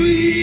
Free.